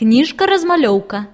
кніжка-размалёўка